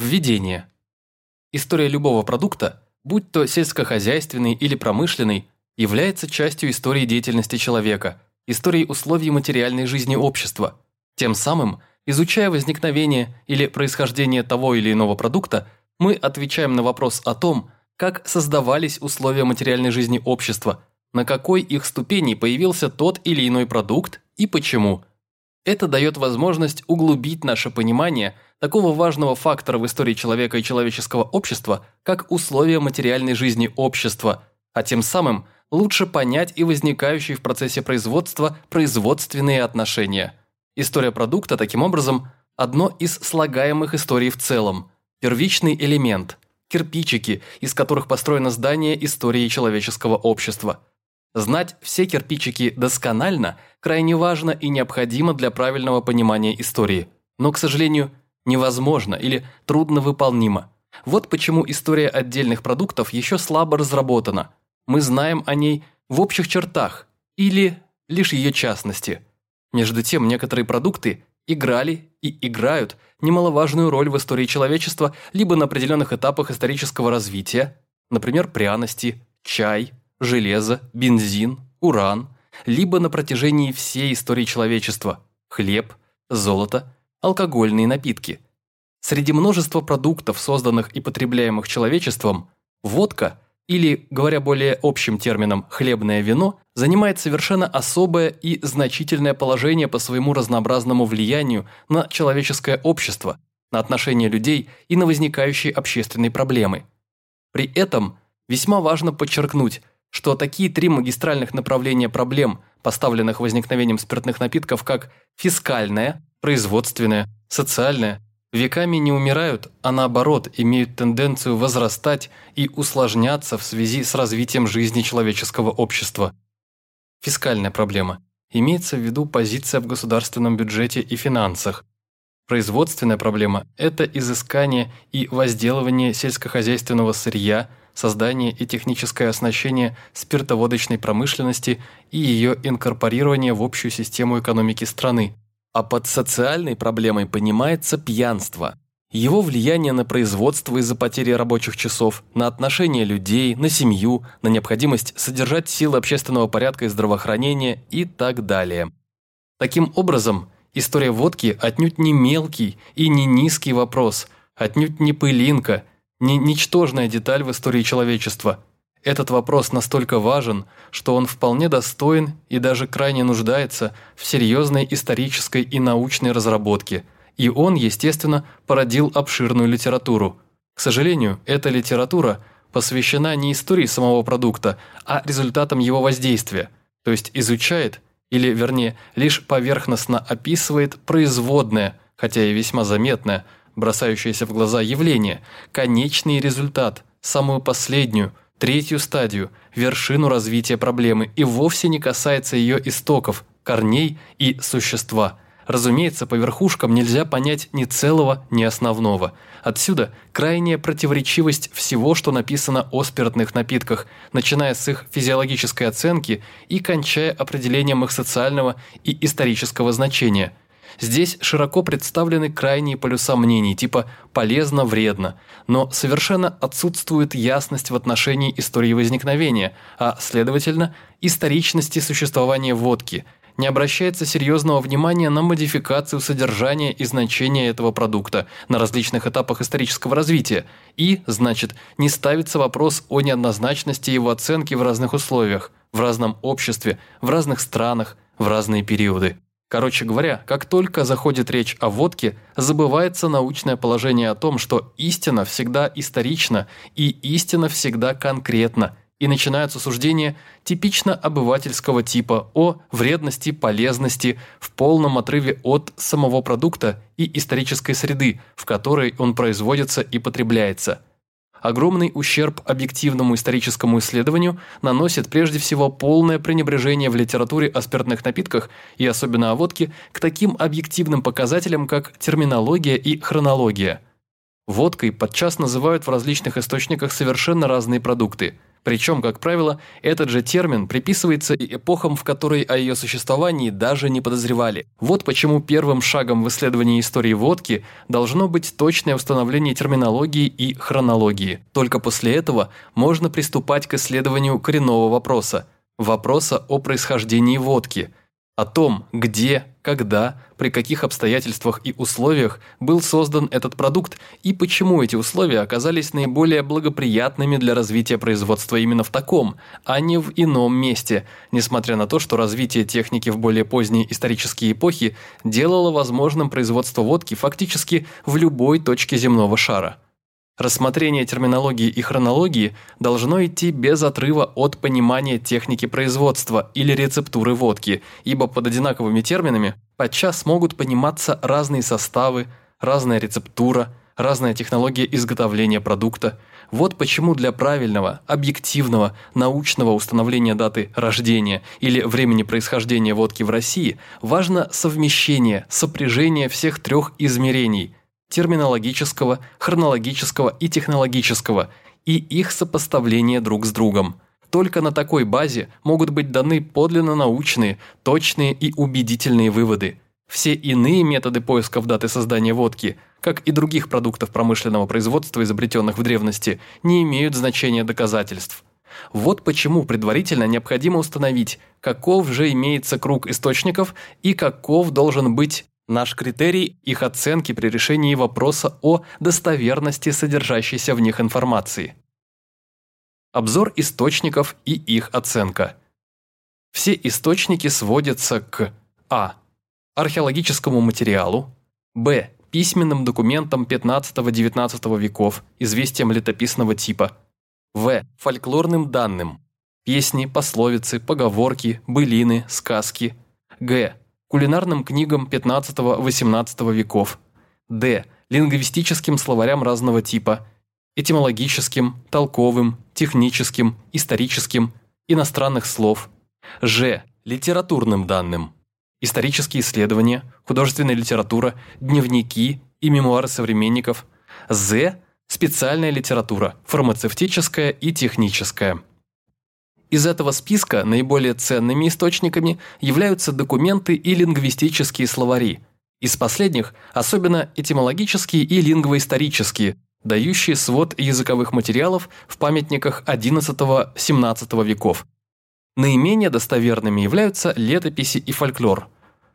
Введение. История любого продукта, будь то сельскохозяйственный или промышленный, является частью истории деятельности человека, истории условий материальной жизни общества. Тем самым, изучая возникновение или происхождение того или иного продукта, мы отвечаем на вопрос о том, как создавались условия материальной жизни общества, на какой их ступени появился тот или иной продукт и почему. Это дает возможность углубить наше понимание такого важного фактора в истории человека и человеческого общества, как условия материальной жизни общества, а тем самым лучше понять и возникающие в процессе производства производственные отношения. История продукта, таким образом, одно из слагаемых историй в целом, первичный элемент, кирпичики, из которых построено здание истории человеческого общества – Знать все кирпичики досконально крайне важно и необходимо для правильного понимания истории, но, к сожалению, невозможно или трудновыполнимо. Вот почему история отдельных продуктов еще слабо разработана. Мы знаем о ней в общих чертах или лишь ее частности. Между тем, некоторые продукты играли и играют немаловажную роль в истории человечества либо на определенных этапах исторического развития, например, пряности, чай – железо, бензин, уран, либо на протяжении всей истории человечества – хлеб, золото, алкогольные напитки. Среди множества продуктов, созданных и потребляемых человечеством, водка, или, говоря более общим термином, хлебное вино, занимает совершенно особое и значительное положение по своему разнообразному влиянию на человеческое общество, на отношения людей и на возникающие общественные проблемы. При этом весьма важно подчеркнуть, что такие три магистральных направления проблем, поставленных возникновением спиртных напитков, как фискальная, производственная, социальная, веками не умирают, а наоборот имеют тенденцию возрастать и усложняться в связи с развитием жизни человеческого общества. Фискальная проблема. Имеется в виду позиция в государственном бюджете и финансах. Производственная проблема – это изыскание и возделывание сельскохозяйственного сырья – создание и техническое оснащение спиртоводочной промышленности и ее инкорпорирование в общую систему экономики страны. А под социальной проблемой понимается пьянство. Его влияние на производство из-за потери рабочих часов, на отношения людей, на семью, на необходимость содержать силы общественного порядка и здравоохранения и так далее. Таким образом, история водки отнюдь не мелкий и не низкий вопрос, отнюдь не пылинка, не ничтожная деталь в истории человечества. Этот вопрос настолько важен, что он вполне достоин и даже крайне нуждается в серьезной исторической и научной разработке, и он, естественно, породил обширную литературу. К сожалению, эта литература посвящена не истории самого продукта, а результатам его воздействия, то есть изучает, или вернее, лишь поверхностно описывает производное, хотя и весьма заметное, бросающееся в глаза явление, конечный результат, самую последнюю, третью стадию, вершину развития проблемы и вовсе не касается ее истоков, корней и существа. Разумеется, по верхушкам нельзя понять ни целого, ни основного. Отсюда крайняя противоречивость всего, что написано о спиртных напитках, начиная с их физиологической оценки и кончая определением их социального и исторического значения – Здесь широко представлены крайние полюса мнений, типа «полезно-вредно», но совершенно отсутствует ясность в отношении истории возникновения, а, следовательно, историчности существования водки – не обращается серьезного внимания на модификацию содержания и значения этого продукта на различных этапах исторического развития. И, значит, не ставится вопрос о неоднозначности его оценки в разных условиях, в разном обществе, в разных странах, в разные периоды. Короче говоря, как только заходит речь о водке, забывается научное положение о том, что истина всегда исторична и истина всегда конкретна, и начинаются суждения типично обывательского типа о вредности, полезности в полном отрыве от самого продукта и исторической среды, в которой он производится и потребляется – Огромный ущерб объективному историческому исследованию наносит прежде всего полное пренебрежение в литературе о спиртных напитках и особенно о водке к таким объективным показателям, как терминология и хронология. Водкой подчас называют в различных источниках совершенно разные продукты. Причем, как правило, этот же термин приписывается и эпохам, в которой о ее существовании даже не подозревали. Вот почему первым шагом в исследовании истории водки должно быть точное установление терминологии и хронологии. Только после этого можно приступать к исследованию коренного вопроса – вопроса о происхождении водки – о том, где, когда, при каких обстоятельствах и условиях был создан этот продукт и почему эти условия оказались наиболее благоприятными для развития производства именно в таком, а не в ином месте, несмотря на то, что развитие техники в более поздние исторические эпохи делало возможным производство водки фактически в любой точке земного шара. Рассмотрение терминологии и хронологии должно идти без отрыва от понимания техники производства или рецептуры водки, ибо под одинаковыми терминами подчас могут пониматься разные составы, разная рецептура, разная технология изготовления продукта. Вот почему для правильного, объективного, научного установления даты рождения или времени происхождения водки в России важно совмещение, сопряжение всех трех измерений – терминологического, хронологического и технологического, и их сопоставление друг с другом. Только на такой базе могут быть даны подлинно научные, точные и убедительные выводы. Все иные методы поисков даты создания водки, как и других продуктов промышленного производства, изобретенных в древности, не имеют значения доказательств. Вот почему предварительно необходимо установить, каков же имеется круг источников и каков должен быть Наш критерий – их оценки при решении вопроса о достоверности содержащейся в них информации. Обзор источников и их оценка. Все источники сводятся к а. археологическому материалу, б. письменным документам 15-19 веков, известиям летописного типа, в. фольклорным данным, песни, пословицы, поговорки, былины, сказки, г кулинарным книгам 15-18 веков, д. лингвистическим словарям разного типа, этимологическим, толковым, техническим, историческим, иностранных слов, ж. литературным данным, исторические исследования, художественная литература, дневники и мемуары современников, з. специальная литература, фармацевтическая и техническая. Из этого списка наиболее ценными источниками являются документы и лингвистические словари. Из последних особенно этимологические и лингвоисторические, дающие свод языковых материалов в памятниках XI-XVII веков. Наименее достоверными являются летописи и фольклор.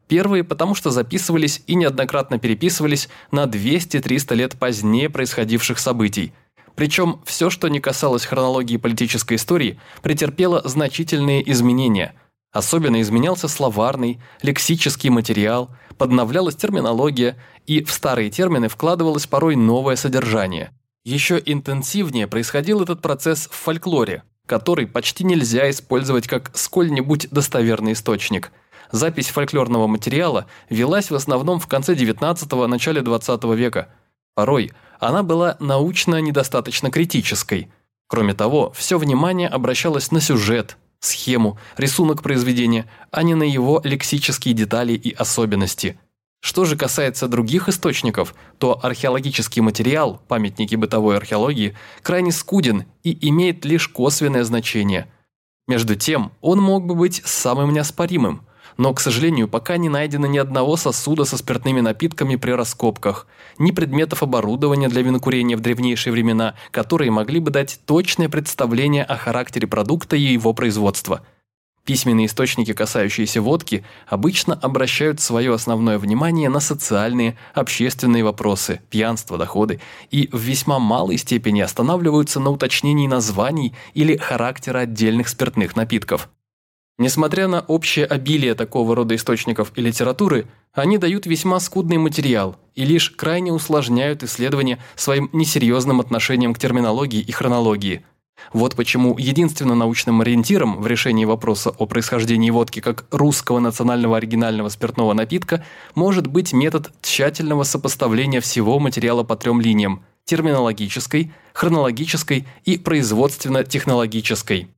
Первые потому что записывались и неоднократно переписывались на 200-300 лет позднее происходивших событий – причем все, что не касалось хронологии политической истории, претерпело значительные изменения. Особенно изменялся словарный, лексический материал, подновлялась терминология, и в старые термины вкладывалось порой новое содержание. Еще интенсивнее происходил этот процесс в фольклоре, который почти нельзя использовать как сколь-нибудь достоверный источник. Запись фольклорного материала велась в основном в конце XIX – начале XX века. Порой – она была научно недостаточно критической. Кроме того, все внимание обращалось на сюжет, схему, рисунок произведения, а не на его лексические детали и особенности. Что же касается других источников, то археологический материал, памятники бытовой археологии, крайне скуден и имеет лишь косвенное значение. Между тем, он мог бы быть самым неоспоримым – но, к сожалению, пока не найдено ни одного сосуда со спиртными напитками при раскопках, ни предметов оборудования для винокурения в древнейшие времена, которые могли бы дать точное представление о характере продукта и его производства. Письменные источники, касающиеся водки, обычно обращают свое основное внимание на социальные, общественные вопросы, пьянство, доходы, и в весьма малой степени останавливаются на уточнении названий или характера отдельных спиртных напитков. Несмотря на общее обилие такого рода источников и литературы, они дают весьма скудный материал и лишь крайне усложняют исследование своим несерьезным отношением к терминологии и хронологии. Вот почему единственным научным ориентиром в решении вопроса о происхождении водки как русского национального оригинального спиртного напитка может быть метод тщательного сопоставления всего материала по трем линиям – терминологической, хронологической и производственно-технологической.